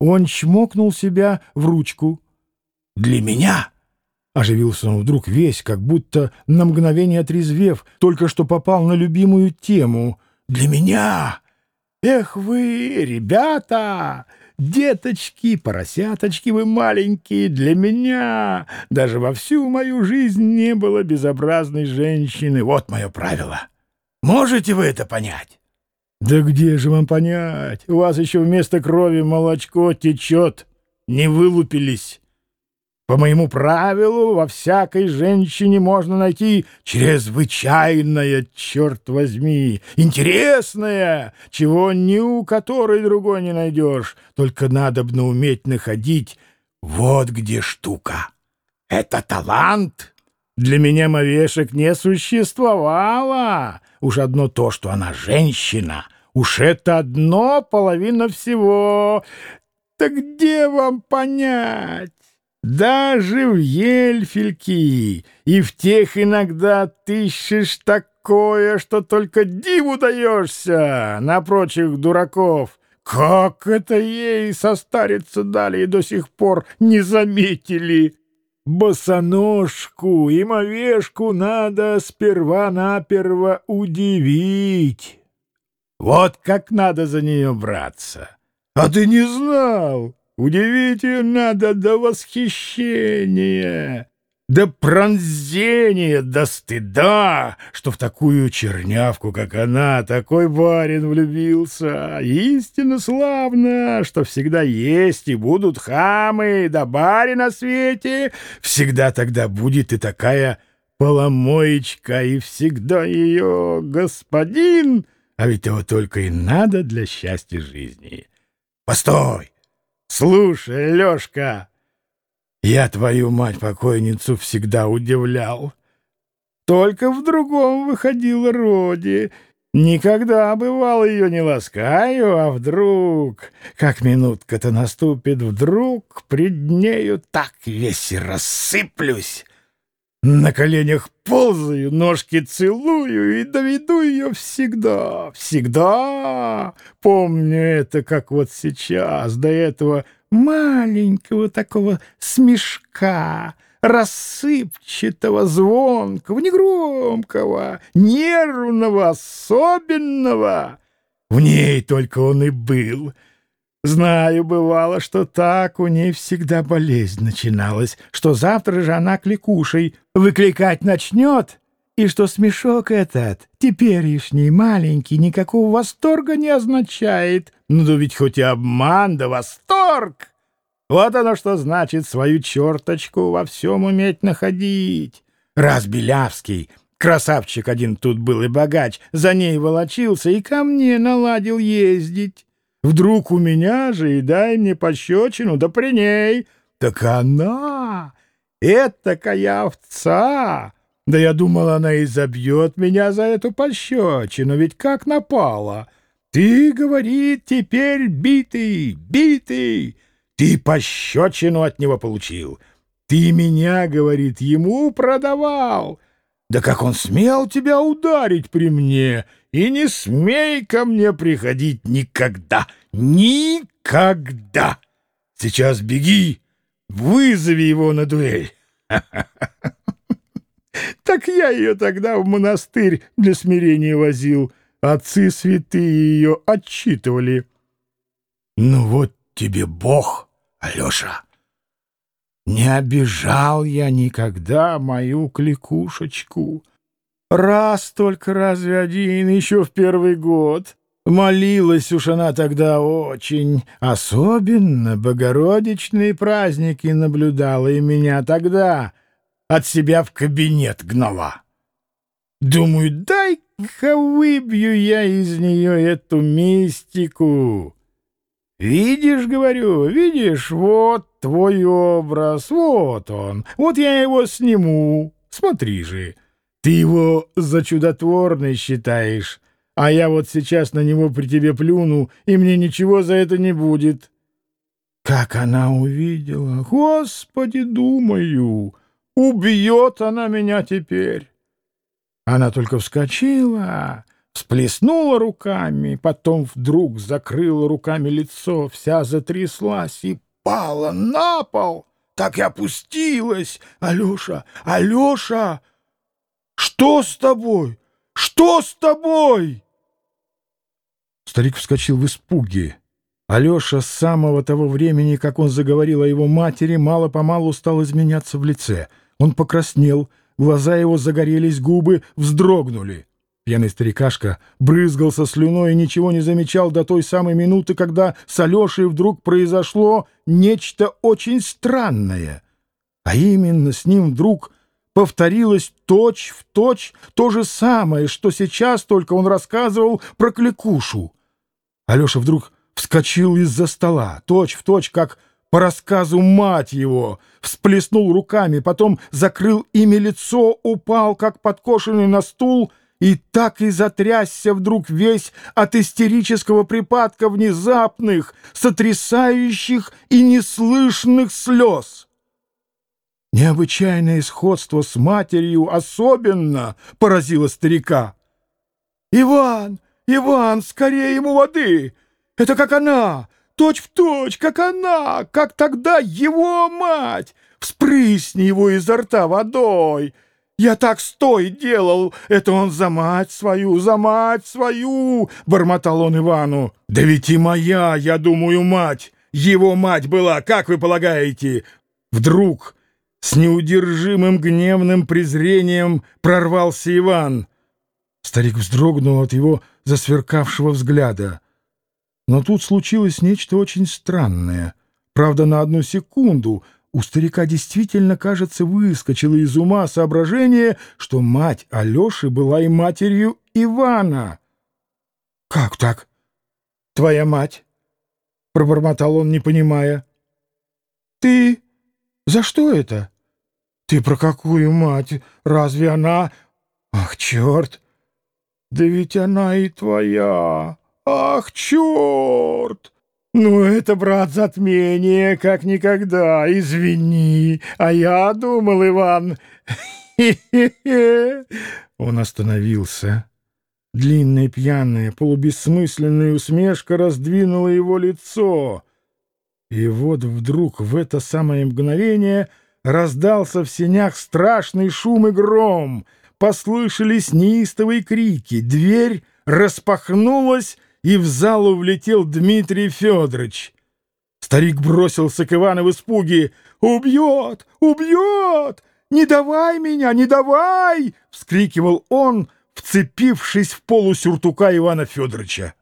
Он чмокнул себя в ручку. «Для меня!» — оживился он вдруг весь, как будто на мгновение отрезвев, только что попал на любимую тему. «Для меня! Эх вы, ребята! Деточки, поросяточки вы маленькие, для меня! Даже во всю мою жизнь не было безобразной женщины. Вот мое правило. Можете вы это понять?» «Да где же вам понять? У вас еще вместо крови молочко течет. Не вылупились. По моему правилу, во всякой женщине можно найти чрезвычайное, черт возьми, интересное, чего ни у которой другой не найдешь. Только надобно уметь находить. Вот где штука. Это талант». Для меня мовешек не существовало. Уж одно то, что она женщина, уж это одно половина всего. Так где вам понять? Даже в ельфельки и в тех иногда тыщешь такое, что только диву даешься на прочих дураков. Как это ей состариться дали и до сих пор не заметили?» Босоножку и мовешку надо сперва-наперво удивить. Вот как надо за нее браться. А ты не знал? Удивить ее надо до восхищения до пронзения, до стыда, что в такую чернявку, как она, такой барин влюбился. Истинно славно, что всегда есть и будут хамы, да бари на свете. Всегда тогда будет и такая поломоечка, и всегда ее господин, а ведь его только и надо для счастья жизни. Постой! Слушай, Лешка! Я твою мать-покойницу всегда удивлял. Только в другом выходила Роди. Никогда, бывало, ее не ласкаю, а вдруг, как минутка-то наступит, вдруг пред нею так весь рассыплюсь. На коленях ползаю, ножки целую и доведу ее всегда, всегда. Помню это, как вот сейчас, до этого маленького такого смешка, рассыпчатого, звонкого, негромкого, нервного, особенного. В ней только он и был. Знаю, бывало, что так у ней всегда болезнь начиналась, что завтра же она кликушей выкликать начнет, и что смешок этот, теперешний, маленький, никакого восторга не означает. Ну ведь хоть и обман, да восторг! Вот оно что значит свою черточку во всем уметь находить. Раз Белявский, красавчик один тут был и богач, за ней волочился и ко мне наладил ездить. Вдруг у меня же и дай мне пощечину, да при ней. Так она, этакая овца! Да я думал, она и забьет меня за эту пощечину, ведь как напала. Ты, говорит, теперь битый, битый. Ты пощечину от него получил. Ты меня, говорит, ему продавал. Да как он смел тебя ударить при мне? И не смей ко мне приходить никогда, никогда. Сейчас беги, вызови его на дуэль. Так я ее тогда в монастырь для смирения возил. Отцы святые ее отчитывали. Ну вот тебе Бог. Алеша, не обижал я никогда мою кликушечку. Раз только разве один, еще в первый год. Молилась уж она тогда очень. Особенно богородичные праздники наблюдала и меня тогда от себя в кабинет гнала. Думаю, дай-ка выбью я из нее эту мистику. «Видишь, — говорю, — видишь, вот твой образ, вот он, вот я его сниму, смотри же. Ты его за чудотворный считаешь, а я вот сейчас на него при тебе плюну, и мне ничего за это не будет». Как она увидела! Господи, думаю, убьет она меня теперь. Она только вскочила, всплеснула руками, потом вдруг закрыла руками лицо, вся затряслась и пала на пол, так и опустилась. Алеша, Алеша, что с тобой? Что с тобой? Старик вскочил в испуге. Алеша с самого того времени, как он заговорил о его матери, мало-помалу стал изменяться в лице. Он покраснел, глаза его загорелись, губы вздрогнули. Пьяный старикашка брызгался слюной и ничего не замечал до той самой минуты, когда с Алешей вдруг произошло нечто очень странное. А именно с ним вдруг повторилось точь в точь то же самое, что сейчас только он рассказывал про кликушу. Алеша вдруг вскочил из-за стола, точь в точь, как по рассказу мать его, всплеснул руками, потом закрыл ими лицо, упал, как подкошенный на стул — и так и затрясся вдруг весь от истерического припадка внезапных, сотрясающих и неслышных слез. Необычайное сходство с матерью особенно поразило старика. «Иван! Иван, скорее ему воды! Это как она! Точь в точь, как она! Как тогда его мать! Вспрысни его изо рта водой!» Я так стой делал, это он за мать свою, за мать свою, — бормотал он Ивану. Да ведь и моя, я думаю, мать, его мать была, как вы полагаете? Вдруг с неудержимым гневным презрением прорвался Иван. Старик вздрогнул от его засверкавшего взгляда. Но тут случилось нечто очень странное. Правда, на одну секунду — у старика действительно, кажется, выскочило из ума соображение, что мать Алеши была и матерью Ивана. — Как так? Твоя мать? — пробормотал он, не понимая. — Ты... За что это? Ты про какую мать? Разве она... Ах, черт! Да ведь она и твоя! Ах, черт! «Ну, это, брат, затмение, как никогда. Извини, а я думал, Иван...» Он остановился. Длинная пьяная, полубессмысленная усмешка раздвинула его лицо. И вот вдруг в это самое мгновение раздался в сенях страшный шум и гром. Послышались неистовые крики. Дверь распахнулась, и в залу влетел Дмитрий Федорович. Старик бросился к Ивану в испуге. «Убьет! Убьет! Не давай меня! Не давай!» — вскрикивал он, вцепившись в полу сюртука Ивана Федоровича.